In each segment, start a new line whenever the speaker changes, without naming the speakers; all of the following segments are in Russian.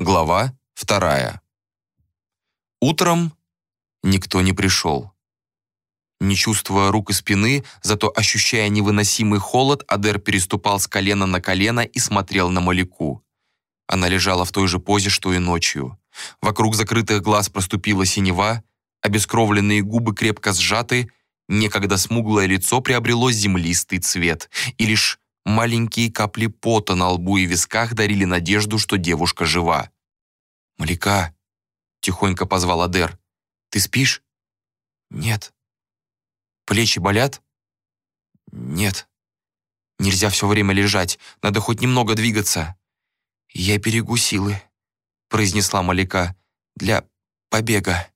Глава вторая. Утром никто не пришел. Не чувствуя рук и спины, зато ощущая невыносимый холод, Адер переступал с колена на колено и смотрел на Маляку. Она лежала в той же позе, что и ночью. Вокруг закрытых глаз проступила синева, обескровленные губы крепко сжаты, некогда смуглое лицо приобрело землистый цвет, и лишь маленькие капли пота на лбу и висках дарили надежду, что девушка жива. «Маляка!» — тихонько позвал Адер. «Ты спишь?» «Нет», Плечи болят? Нет. Нельзя все время лежать, надо хоть немного двигаться. Я берегу силы, произнесла Маляка, для побега.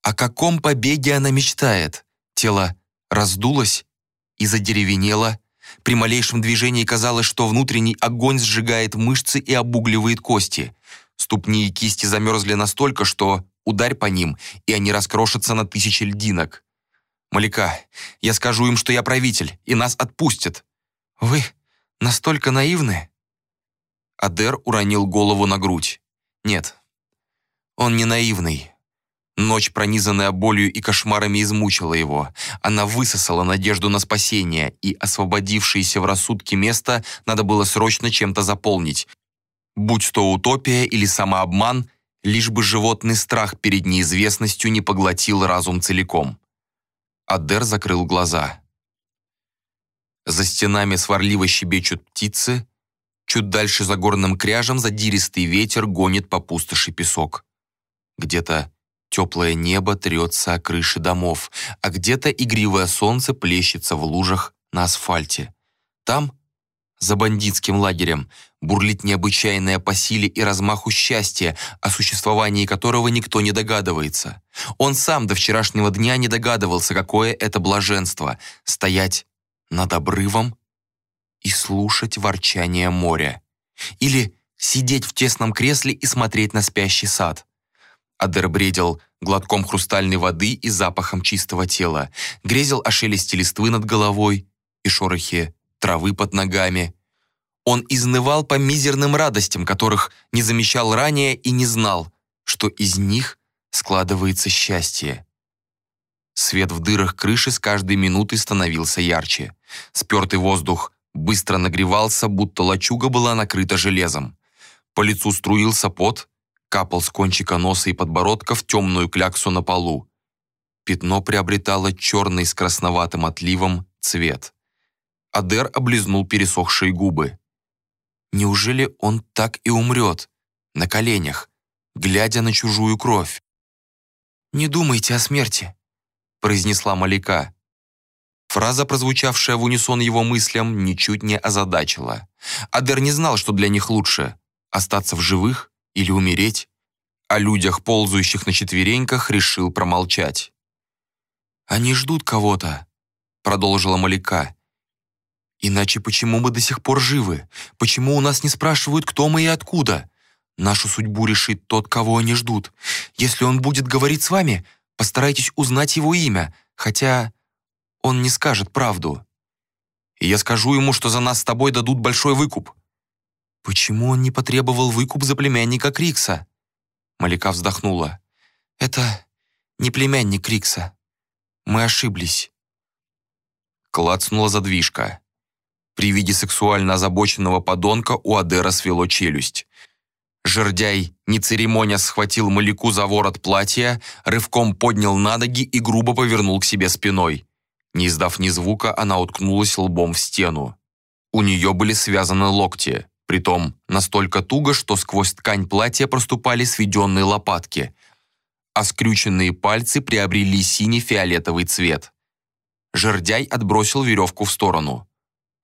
О каком побеге она мечтает? Тело раздулось и задеревенело. При малейшем движении казалось, что внутренний огонь сжигает мышцы и обугливает кости. Ступни и кисти замерзли настолько, что ударь по ним, и они раскрошатся на тысячи льдинок. «Маляка, я скажу им, что я правитель, и нас отпустят». «Вы настолько наивны?» Адер уронил голову на грудь. «Нет, он не наивный». Ночь, пронизанная болью и кошмарами, измучила его. Она высосала надежду на спасение, и освободившееся в рассудке место надо было срочно чем-то заполнить. Будь то утопия или самообман, лишь бы животный страх перед неизвестностью не поглотил разум целиком. Адер закрыл глаза. За стенами сварливо щебечут птицы, чуть дальше за горным кряжем задиристый ветер гонит по пустоши песок. Где-то теплое небо трется о крыши домов, а где-то игривое солнце плещется в лужах на асфальте. Там, за бандитским лагерем, бурлит необычайное по силе и размаху счастье, о существовании которого никто не догадывается. Он сам до вчерашнего дня не догадывался, какое это блаженство — стоять над обрывом и слушать ворчание моря. Или сидеть в тесном кресле и смотреть на спящий сад. Адер бредил глотком хрустальной воды и запахом чистого тела, грезил о шелесте листвы над головой и шорохе травы под ногами, он изнывал по мизерным радостям, которых не замечал ранее и не знал, что из них складывается счастье. Свет в дырах крыши с каждой минутой становился ярче. Спертый воздух быстро нагревался, будто лачуга была накрыта железом. По лицу струился пот, капал с кончика носа и подбородка в темную кляксу на полу. Пятно приобретало черный с красноватым отливом цвет. Адер облизнул пересохшие губы. Неужели он так и умрет, на коленях, глядя на чужую кровь? «Не думайте о смерти», — произнесла Маляка. Фраза, прозвучавшая в унисон его мыслям, ничуть не озадачила. Адер не знал, что для них лучше — остаться в живых или умереть. О людях, ползающих на четвереньках, решил промолчать. «Они ждут кого-то», — продолжила Маляка. Иначе почему мы до сих пор живы? Почему у нас не спрашивают, кто мы и откуда? Нашу судьбу решит тот, кого они ждут. Если он будет говорить с вами, постарайтесь узнать его имя, хотя он не скажет правду. И я скажу ему, что за нас с тобой дадут большой выкуп. Почему он не потребовал выкуп за племянника Крикса? Малика вздохнула. Это не племянник Крикса. Мы ошиблись. Клацнула задвижка. При виде сексуально озабоченного подонка у Адера свело челюсть. Жердяй, не церемоня, схватил Маляку за ворот платья, рывком поднял на ноги и грубо повернул к себе спиной. Не издав ни звука, она уткнулась лбом в стену. У нее были связаны локти, притом настолько туго, что сквозь ткань платья проступали сведенные лопатки, а скрюченные пальцы приобрели синий-фиолетовый цвет. Жердяй отбросил веревку в сторону.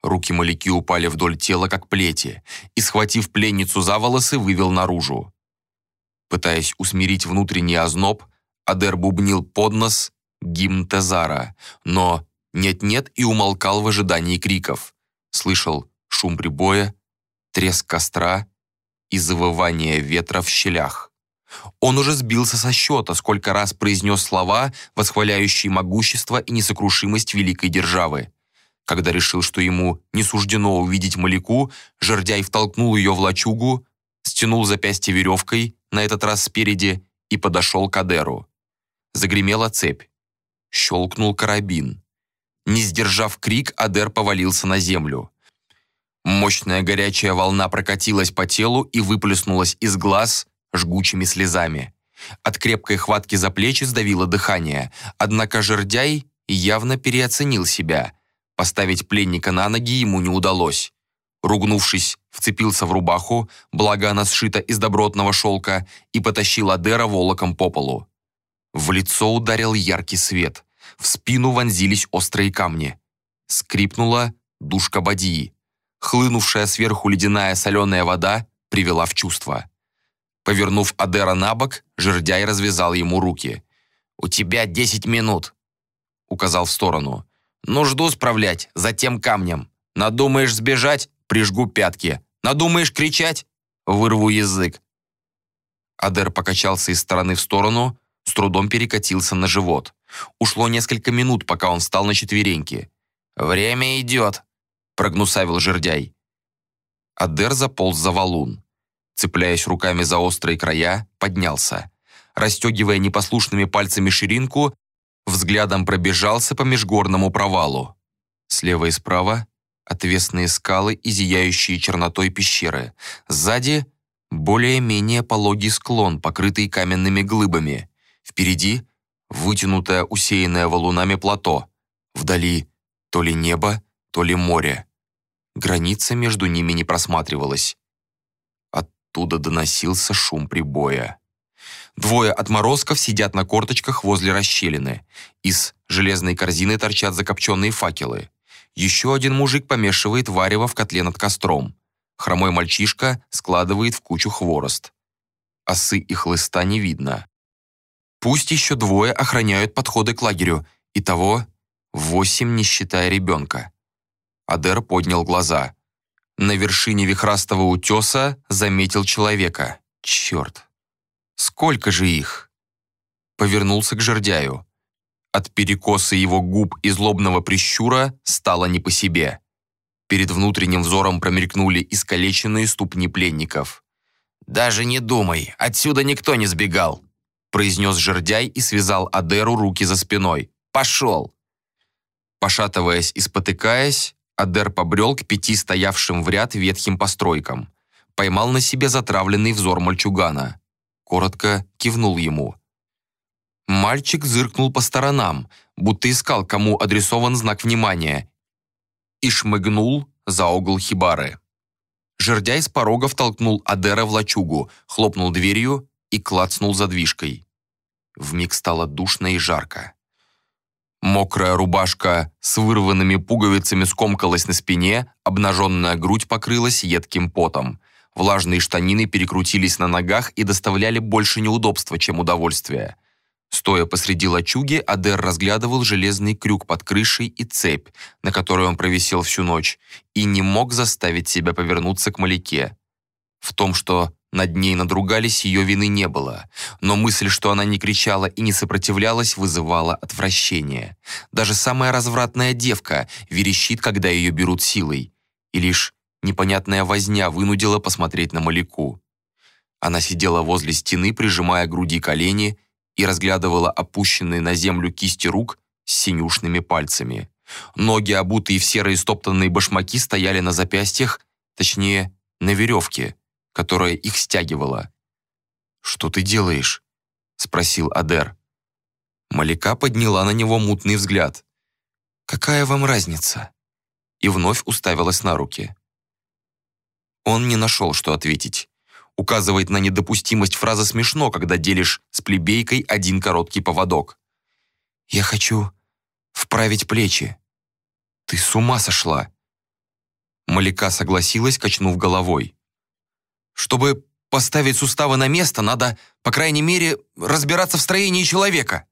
Руки Маляки упали вдоль тела, как плети, и, схватив пленницу за волосы, вывел наружу. Пытаясь усмирить внутренний озноб, Адер бубнил под нос гимн Тезара, но нет-нет и умолкал в ожидании криков. Слышал шум прибоя, треск костра и завывание ветра в щелях. Он уже сбился со счета, сколько раз произнес слова, восхваляющие могущество и несокрушимость великой державы. Когда решил, что ему не суждено увидеть Маляку, жердяй втолкнул ее в лачугу, стянул запястье веревкой, на этот раз спереди, и подошел к Адеру. Загремела цепь. Щелкнул карабин. Не сдержав крик, Адер повалился на землю. Мощная горячая волна прокатилась по телу и выплеснулась из глаз жгучими слезами. От крепкой хватки за плечи сдавило дыхание, однако жердяй явно переоценил себя. Поставить пленника на ноги ему не удалось. Ругнувшись, вцепился в рубаху, благо она сшита из добротного шелка, и потащил Адера волоком по полу. В лицо ударил яркий свет. В спину вонзились острые камни. Скрипнула душка бадьи. Хлынувшая сверху ледяная соленая вода привела в чувство. Повернув Адера на бок, жердяй развязал ему руки. «У тебя десять минут», — указал в сторону. «Нужду справлять за тем камнем. Надумаешь сбежать — прижгу пятки. Надумаешь кричать — вырву язык». Адер покачался из стороны в сторону, с трудом перекатился на живот. Ушло несколько минут, пока он встал на четвереньки. «Время идет», — прогнусавил жердяй. Адер заполз за валун цепляясь руками за острые края, поднялся. Растегивая непослушными пальцами ширинку, взглядом пробежался по межгорному провалу. Слева и справа — отвесные скалы и зияющие чернотой пещеры. Сзади — более-менее пологий склон, покрытый каменными глыбами. Впереди — вытянутое, усеянное валунами плато. Вдали — то ли небо, то ли море. Граница между ними не просматривалась. Оттуда доносился шум прибоя. Двое отморозков сидят на корточках возле расщелины. Из железной корзины торчат закопченные факелы. Еще один мужик помешивает варево в котле над костром. Хромой мальчишка складывает в кучу хворост. Осы и хлыста не видно. Пусть еще двое охраняют подходы к лагерю. Итого восемь, не считая ребенка. Адер поднял глаза. На вершине вихрастого утеса заметил человека. Черт! Сколько же их? Повернулся к жердяю. От перекоса его губ и злобного прищура стало не по себе. Перед внутренним взором промелькнули искалеченные ступни пленников. «Даже не думай, отсюда никто не сбегал», произнес жердяй и связал Адеру руки за спиной. «Пошел!» Пошатываясь и спотыкаясь, Адер побрел к пяти стоявшим в ряд ветхим постройкам. Поймал на себе затравленный взор мальчугана. Коротко кивнул ему. Мальчик зыркнул по сторонам, будто искал, кому адресован знак внимания, и шмыгнул за угол хибары. Жердяй с порога втолкнул Адера в лачугу, хлопнул дверью и клацнул задвижкой. Вмиг стало душно и жарко. Мокрая рубашка с вырванными пуговицами скомкалась на спине, обнаженная грудь покрылась едким потом. Влажные штанины перекрутились на ногах и доставляли больше неудобства, чем удовольствия. Стоя посреди лачуги, Адер разглядывал железный крюк под крышей и цепь, на которой он провисел всю ночь, и не мог заставить себя повернуться к Маляке. В том, что над ней надругались, ее вины не было, но мысль, что она не кричала и не сопротивлялась, вызывала отвращение. Даже самая развратная девка верещит, когда ее берут силой. И лишь непонятная возня вынудила посмотреть на Маляку. Она сидела возле стены, прижимая к груди колени, и разглядывала опущенные на землю кисти рук с синюшными пальцами. Ноги, обутые в серые стоптанные башмаки, стояли на запястьях, точнее, на веревке, которая их стягивала. «Что ты делаешь?» — спросил Адер. Малика подняла на него мутный взгляд. «Какая вам разница?» И вновь уставилась на руки. Он не нашел, что ответить. Указывает на недопустимость фразы смешно, когда делишь с плебейкой один короткий поводок. «Я хочу вправить плечи». «Ты с ума сошла!» Малика согласилась, качнув головой. Чтобы поставить суставы на место, надо, по крайней мере, разбираться в строении человека»,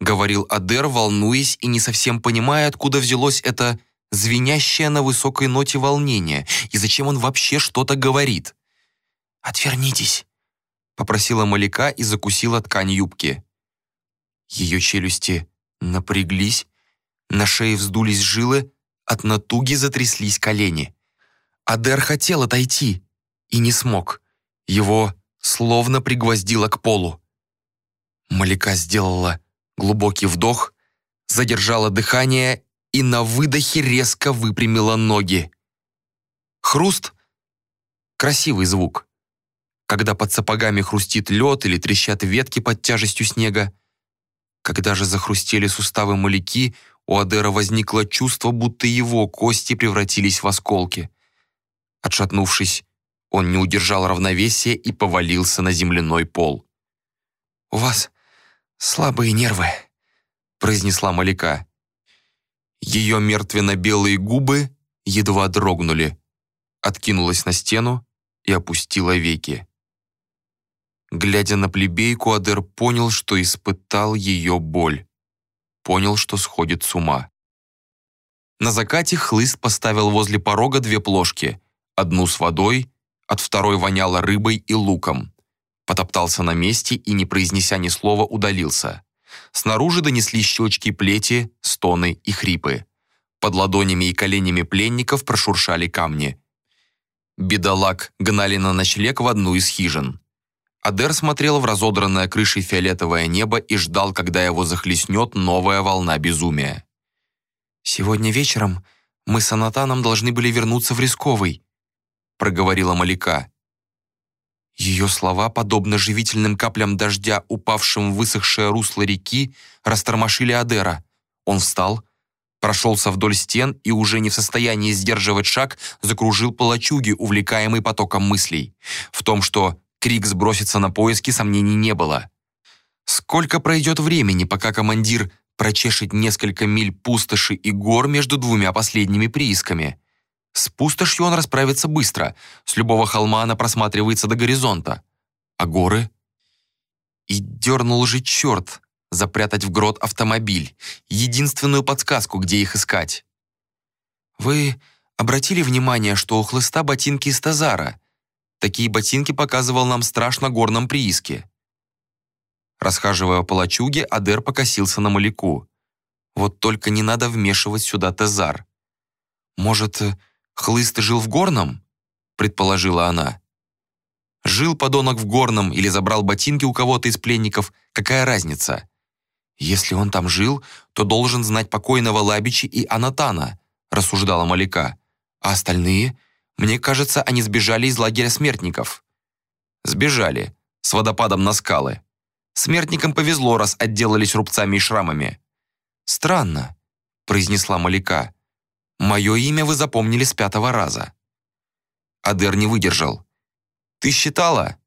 говорил Адер, волнуясь и не совсем понимая, откуда взялось это звенящее на высокой ноте волнение и зачем он вообще что-то говорит. «Отвернитесь», — попросила Маляка и закусила ткань юбки. Ее челюсти напряглись, на шее вздулись жилы, от натуги затряслись колени. Адер хотел отойти, и не смог. Его словно пригвоздило к полу. Малика сделала глубокий вдох, задержала дыхание и на выдохе резко выпрямила ноги. Хруст — красивый звук. Когда под сапогами хрустит лед или трещат ветки под тяжестью снега. Когда же захрустели суставы маляки, у Адера возникло чувство, будто его кости превратились в осколки. Отшатнувшись, он не удержал равновесия и повалился на земляной пол. «У вас слабые нервы», — произнесла Маляка. Ее мертвенно-белые губы едва дрогнули, откинулась на стену и опустила веки. Глядя на плебейку, Адер понял, что испытал ее боль. Понял, что сходит с ума. На закате хлыст поставил возле порога две плошки, одну с водой, от второй воняло рыбой и луком. Потоптался на месте и, не произнеся ни слова, удалился. Снаружи донесли щелчки плети, стоны и хрипы. Под ладонями и коленями пленников прошуршали камни. Бедолаг гнали на ночлег в одну из хижин. Адер смотрел в разодранное крышей фиолетовое небо и ждал, когда его захлестнет новая волна безумия. «Сегодня вечером мы с Анатаном должны были вернуться в Рисковый», проговорила Малика. Ее слова, подобно живительным каплям дождя, упавшим в высохшее русло реки, растормошили Адера. Он встал, прошелся вдоль стен и, уже не в состоянии сдерживать шаг, закружил по лачуге, увлекаемый потоком мыслей. В том, что Крик сбросится на поиски, сомнений не было. Сколько пройдет времени, пока командир прочешет несколько миль пустоши и гор между двумя последними приисками? С пустошью он расправится быстро, с любого холма она просматривается до горизонта. А горы? И дернул же черт запрятать в грот автомобиль, единственную подсказку, где их искать. Вы обратили внимание, что у хлыста ботинки из Тазара? Такие ботинки показывал нам страшно горном прииске. Расхаживая по лачуге, Адер покосился на Маляку. Вот только не надо вмешивать сюда Тазар. Может, Хлыст жил в Горном?» — предположила она. Жил подонок в Горном или забрал ботинки у кого-то из пленников, какая разница? Если он там жил, то должен знать покойного Лабичи и Анатана, рассуждала Маляка. А остальные? Мне кажется, они сбежали из лагеря смертников. Сбежали, с водопадом на скалы. Смертникам повезло, раз отделались рубцами и шрамами. «Странно», — произнесла Маляка. Мое имя вы запомнили с пятого раза». Адер не выдержал. «Ты считала?»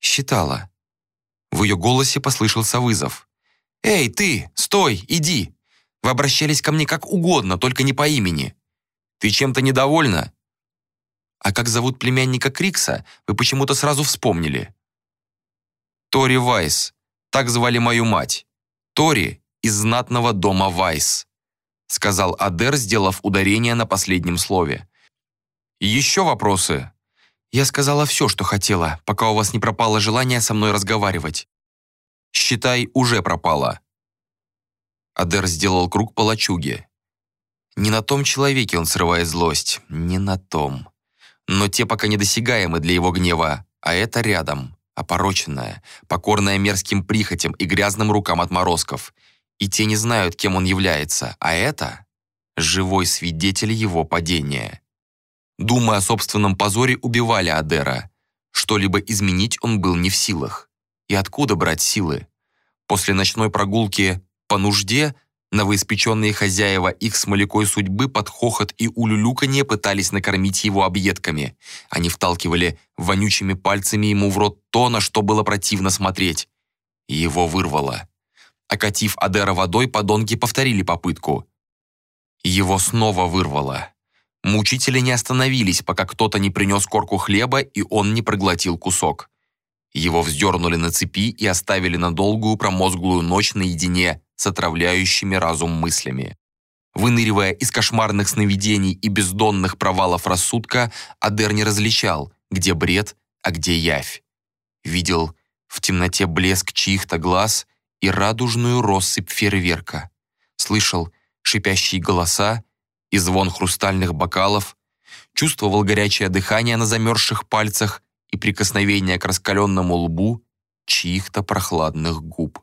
«Считала». В ее голосе послышался вызов. «Эй, ты, стой, иди! Вы обращались ко мне как угодно, только не по имени. Ты чем-то недовольна?» «А как зовут племянника Крикса, вы почему-то сразу вспомнили». «Тори Вайс. Так звали мою мать. Тори из знатного дома Вайс» сказал Адер, сделав ударение на последнем слове. «Еще вопросы?» «Я сказала все, что хотела, пока у вас не пропало желание со мной разговаривать». «Считай, уже пропало». Адер сделал круг по лачуге. Не на том человеке он срывает злость, не на том. Но те пока недосягаемы для его гнева, а это рядом, опороченная, покорная мерзким прихотям и грязным рукам отморозков — и те не знают, кем он является, а это — живой свидетель его падения. Думая о собственном позоре, убивали Адера. Что-либо изменить он был не в силах. И откуда брать силы? После ночной прогулки по нужде новоиспеченные хозяева их с малякой судьбы под хохот и улюлюканье пытались накормить его объедками. Они вталкивали вонючими пальцами ему в рот то, на что было противно смотреть. Его вырвало. Окатив Адера водой, подонки повторили попытку. Его снова вырвало. Мучители не остановились, пока кто-то не принес корку хлеба, и он не проглотил кусок. Его вздернули на цепи и оставили на долгую промозглую ночь наедине с отравляющими разум мыслями. Выныривая из кошмарных сновидений и бездонных провалов рассудка, Адер не различал, где бред, а где явь. Видел в темноте блеск чьих-то глаз и радужную россыпь фейерверка. Слышал шипящие голоса и звон хрустальных бокалов, чувствовал горячее дыхание на замерзших пальцах и прикосновения к раскаленному лбу чьих-то прохладных губ.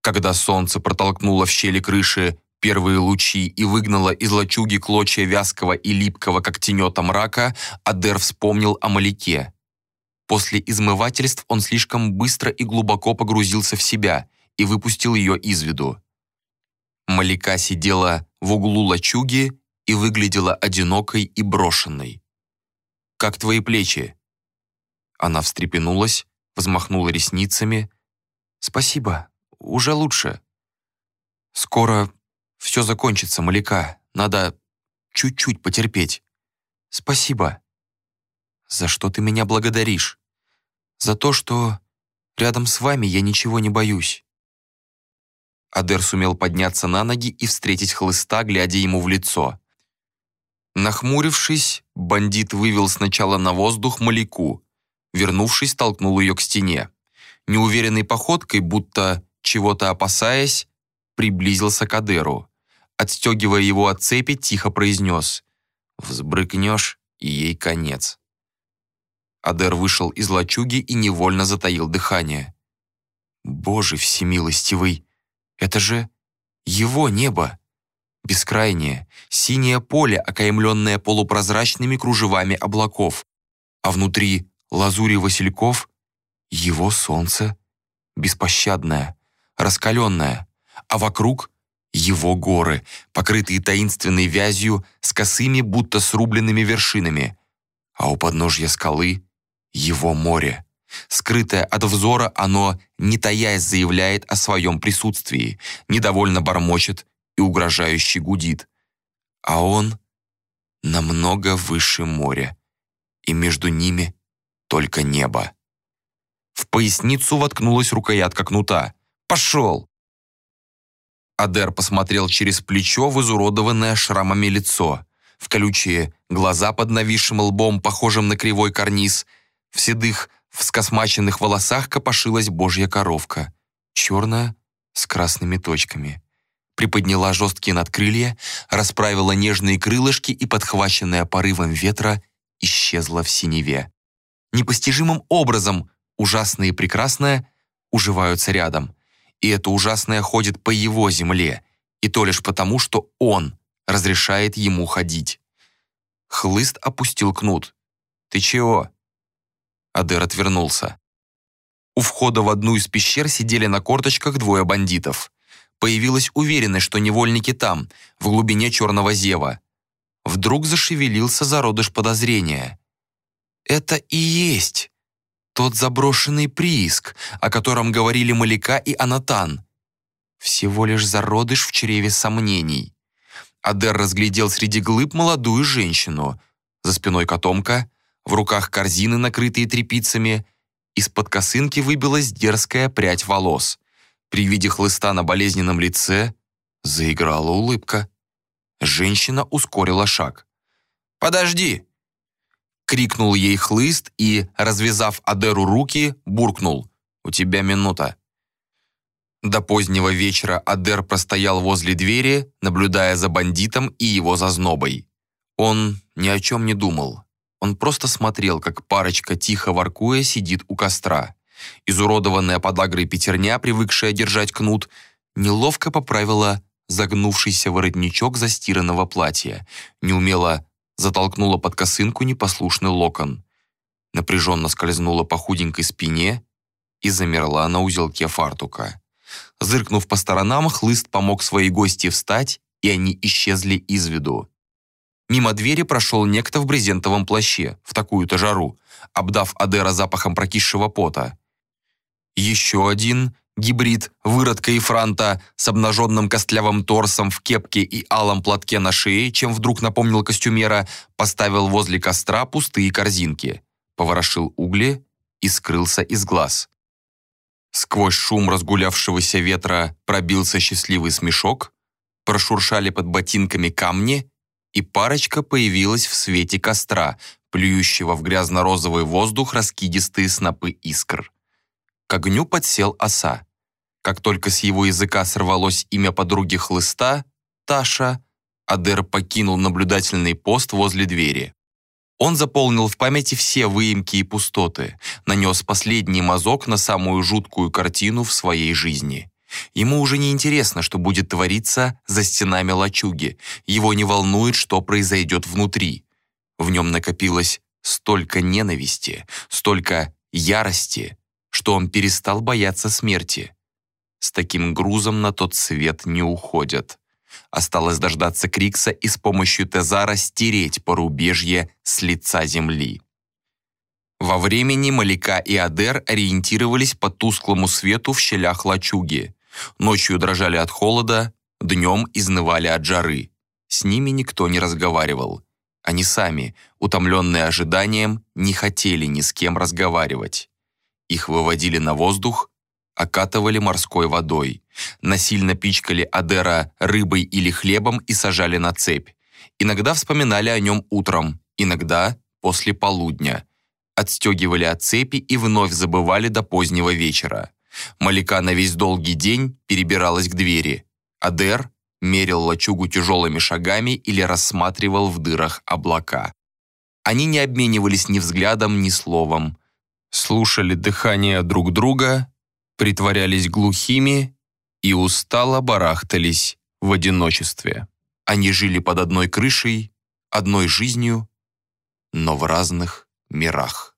Когда солнце протолкнуло в щели крыши первые лучи и выгнало из лачуги клочья вязкого и липкого, как тенета мрака, Адер вспомнил о Маляке. После измывательств он слишком быстро и глубоко погрузился в себя и выпустил ее из виду. Маляка сидела в углу лачуги и выглядела одинокой и брошенной. «Как твои плечи?» Она встрепенулась, взмахнула ресницами. «Спасибо, уже лучше. Скоро все закончится, Маляка. Надо чуть-чуть потерпеть. Спасибо. За что ты меня благодаришь? За то, что рядом с вами я ничего не боюсь. Адер сумел подняться на ноги и встретить хлыста, глядя ему в лицо. Нахмурившись, бандит вывел сначала на воздух Маляку, вернувшись, толкнул ее к стене. Неуверенной походкой, будто чего-то опасаясь, приблизился к Адеру. Отстегивая его от цепи, тихо произнес «Взбрыкнешь, и ей конец». Адер вышел из лачуги и невольно затаил дыхание. «Боже всемилостивый! Это же его небо!» Бескрайнее, синее поле, окаймленное полупрозрачными кружевами облаков, а внутри лазури васильков — его солнце, беспощадное, раскаленное, а вокруг — его горы, покрытые таинственной вязью с косыми, будто срубленными вершинами, а у подножья скалы — его море. Скрытое от взора, оно, не таясь, заявляет о своем присутствии, недовольно бормочет и угрожающе гудит. А он намного выше моря, и между ними только небо. В поясницу воткнулась рукоятка кнута. «Пошел!» Адер посмотрел через плечо в изуродованное шрамами лицо, в колючие глаза под нависшим лбом, похожим на кривой карниз, в седых, в скосмаченных волосах копошилась божья коровка, черная, с красными точками. Приподняла жесткие надкрылья, расправила нежные крылышки и, подхваченная порывом ветра, исчезла в синеве. Непостижимым образом ужасное и прекрасное уживаются рядом. И это ужасное ходит по его земле, и то лишь потому, что он разрешает ему ходить. Хлыст опустил кнут. «Ты чего?» Адер отвернулся. У входа в одну из пещер сидели на корточках двое бандитов. Появилась уверенность, что невольники там, в глубине черного зева. Вдруг зашевелился зародыш подозрения. «Это и есть тот заброшенный прииск, о котором говорили Маляка и Анатан. Всего лишь зародыш в чреве сомнений. Адер разглядел среди глыб молодую женщину. За спиной котомка, в руках корзины, накрытые тряпицами. Из-под косынки выбилась дерзкая прядь волос. При виде хлыста на болезненном лице заиграла улыбка. Женщина ускорила шаг. «Подожди!» Крикнул ей хлыст и, развязав Адеру руки, буркнул. «У тебя минута». До позднего вечера Адер простоял возле двери, наблюдая за бандитом и его зазнобой. Он ни о чем не думал. Он просто смотрел, как парочка, тихо воркуя, сидит у костра. Изуродованная подагрой пятерня, привыкшая держать кнут, неловко поправила загнувшийся воротничок застиранного платья, неумело затолкнула под косынку непослушный локон, напряженно скользнула по худенькой спине и замерла на узелке фартука. Зыркнув по сторонам, хлыст помог своей гости встать, и они исчезли из виду. Мимо двери прошел некто в брезентовом плаще, в такую-то жару, обдав Адера запахом прокисшего пота. Еще один гибрид выродка и франта с обнаженным костлявым торсом в кепке и алом платке на шее, чем вдруг напомнил костюмера, поставил возле костра пустые корзинки, поворошил угли и скрылся из глаз. Сквозь шум разгулявшегося ветра пробился счастливый смешок, прошуршали под ботинками камни, и парочка появилась в свете костра, плюющего в грязно-розовый воздух раскидистые снопы искр. К огню подсел оса. Как только с его языка сорвалось имя подруги хлыста, Таша, Адер покинул наблюдательный пост возле двери. Он заполнил в памяти все выемки и пустоты, нанес последний мазок на самую жуткую картину в своей жизни. Ему уже не интересно, что будет твориться за стенами лачуги. Его не волнует, что произойдет внутри. В нем накопилось столько ненависти, столько ярости, что он перестал бояться смерти. С таким грузом на тот свет не уходят. Осталось дождаться Крикса и с помощью Тезара стереть порубежье с лица земли. Во времени Малика и Адер ориентировались по тусклому свету в щелях лачуги. Ночью дрожали от холода, днем изнывали от жары. С ними никто не разговаривал. Они сами, утомленные ожиданием, не хотели ни с кем разговаривать. Их выводили на воздух, окатывали морской водой, насильно пичкали Адера рыбой или хлебом и сажали на цепь. Иногда вспоминали о нем утром, иногда после полудня. Отстегивали от цепи и вновь забывали до позднего вечера. Малика на весь долгий день перебиралась к двери. Адер мерил лачугу тяжелыми шагами или рассматривал в дырах облака. Они не обменивались ни взглядом, ни словом. Слушали дыхание друг друга, притворялись глухими и устало барахтались в одиночестве. Они жили под одной крышей, одной жизнью, но в разных мирах.